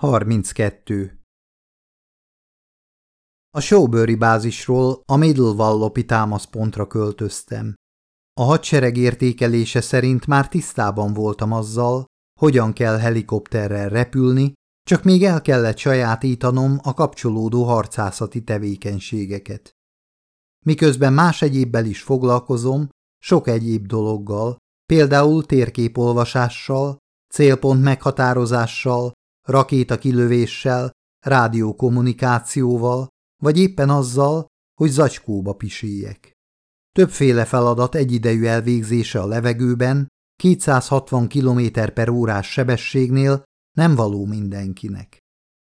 32. A Showbury bázisról a Middlewallopi támaszpontra költöztem. A hadsereg értékelése szerint már tisztában voltam azzal, hogyan kell helikopterrel repülni, csak még el kellett sajátítanom a kapcsolódó harcászati tevékenységeket. Miközben más egyébbel is foglalkozom, sok egyéb dologgal, például térképolvasással, célpont meghatározással, rakétakilövéssel, rádiókommunikációval, vagy éppen azzal, hogy zacskóba piséljek. Többféle feladat egyidejű elvégzése a levegőben, 260 km per órás sebességnél nem való mindenkinek.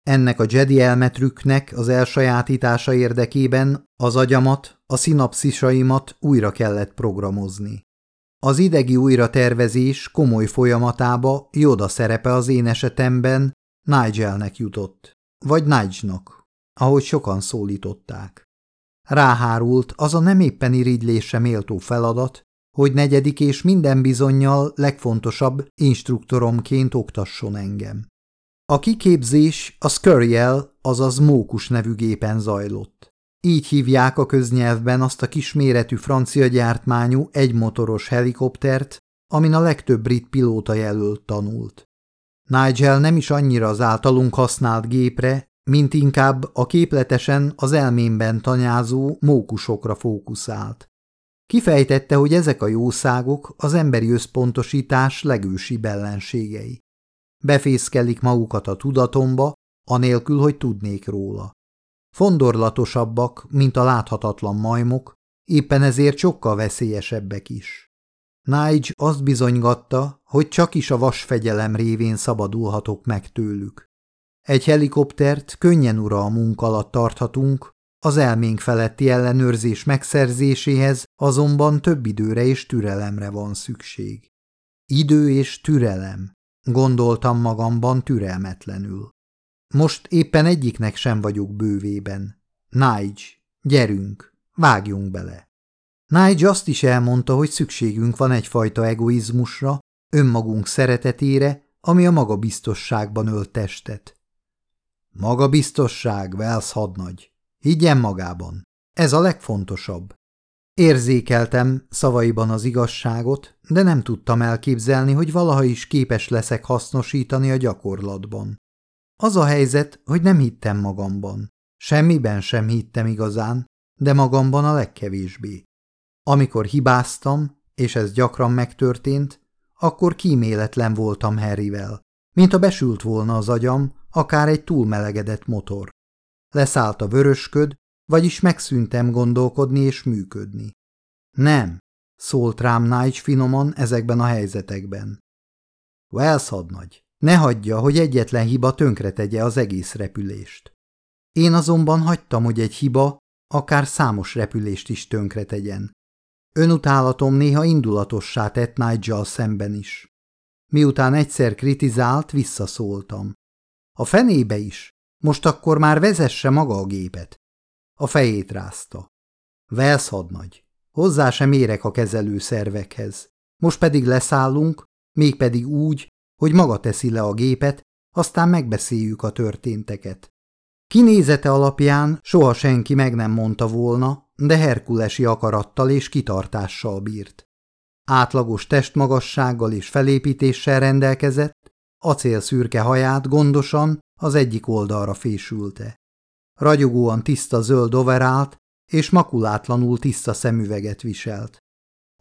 Ennek a Jedi elmetrüknek az elsajátítása érdekében az agyamat, a szinapszisaimat újra kellett programozni. Az idegi újratervezés komoly folyamatába Joda szerepe az én esetemben Nigelnek jutott, vagy Nigel-nak, ahogy sokan szólították. Ráhárult az a nem éppen irigylésre méltó feladat, hogy negyedik és minden bizonyal legfontosabb instruktoromként oktasson engem. A kiképzés a Scurriel, azaz Mókus nevű gépen zajlott. Így hívják a köznyelvben azt a kisméretű francia gyártmányú egymotoros helikoptert, amin a legtöbb brit pilóta jelölt tanult. Nigel nem is annyira az általunk használt gépre, mint inkább a képletesen az elmémben tanyázó mókusokra fókuszált. Kifejtette, hogy ezek a jószágok az emberi összpontosítás legősibb ellenségei. Befészkelik magukat a tudatomba, anélkül, hogy tudnék róla. Fondorlatosabbak, mint a láthatatlan majmok, éppen ezért sokkal veszélyesebbek is. Nige azt bizonygatta, hogy csak is a vasfegyelem révén szabadulhatok meg tőlük. Egy helikoptert könnyen uralmunk alatt tarthatunk, az elménk feletti ellenőrzés megszerzéséhez azonban több időre és türelemre van szükség. Idő és türelem, gondoltam magamban türelmetlenül. Most éppen egyiknek sem vagyok bővében. Nige, gyerünk, vágjunk bele. Nige azt is elmondta, hogy szükségünk van egyfajta egoizmusra, önmagunk szeretetére, ami a magabiztosságban ölt testet. Magabiztosság, Wells hadnagy. Higgyen magában. Ez a legfontosabb. Érzékeltem szavaiban az igazságot, de nem tudtam elképzelni, hogy valaha is képes leszek hasznosítani a gyakorlatban. Az a helyzet, hogy nem hittem magamban. Semmiben sem hittem igazán, de magamban a legkevésbé. Amikor hibáztam, és ez gyakran megtörtént, akkor kíméletlen voltam Harryvel, mint a besült volna az agyam, akár egy túlmelegedett motor. Leszállt a vörösköd, vagyis megszűntem gondolkodni és működni. Nem, szólt rám Nige finoman ezekben a helyzetekben. Wells hadnagy, ne hagyja, hogy egyetlen hiba tönkretegye az egész repülést. Én azonban hagytam, hogy egy hiba akár számos repülést is tönkretegyen. Önutálatom néha indulatossá tett Nigel szemben is. Miután egyszer kritizált, visszaszóltam. A fenébe is, most akkor már vezesse maga a gépet. A fejét rázta. Velsz hadnagy, hozzá sem érek a kezelő szervekhez. Most pedig leszállunk, mégpedig úgy, hogy maga teszi le a gépet, aztán megbeszéljük a történteket. Kinézete alapján soha senki meg nem mondta volna, de herkulesi akarattal és kitartással bírt. Átlagos testmagassággal és felépítéssel rendelkezett, acélszürke haját gondosan az egyik oldalra fésülte. Ragyogóan tiszta zöld overált és makulátlanul tiszta szemüveget viselt.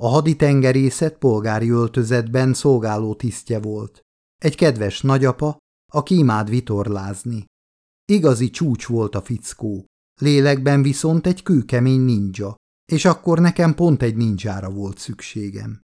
A haditengerészet polgári öltözetben szolgáló tisztje volt. Egy kedves nagyapa, aki imád vitorlázni. Igazi csúcs volt a fickó, lélekben viszont egy kőkemény ninja, és akkor nekem pont egy ninjára volt szükségem.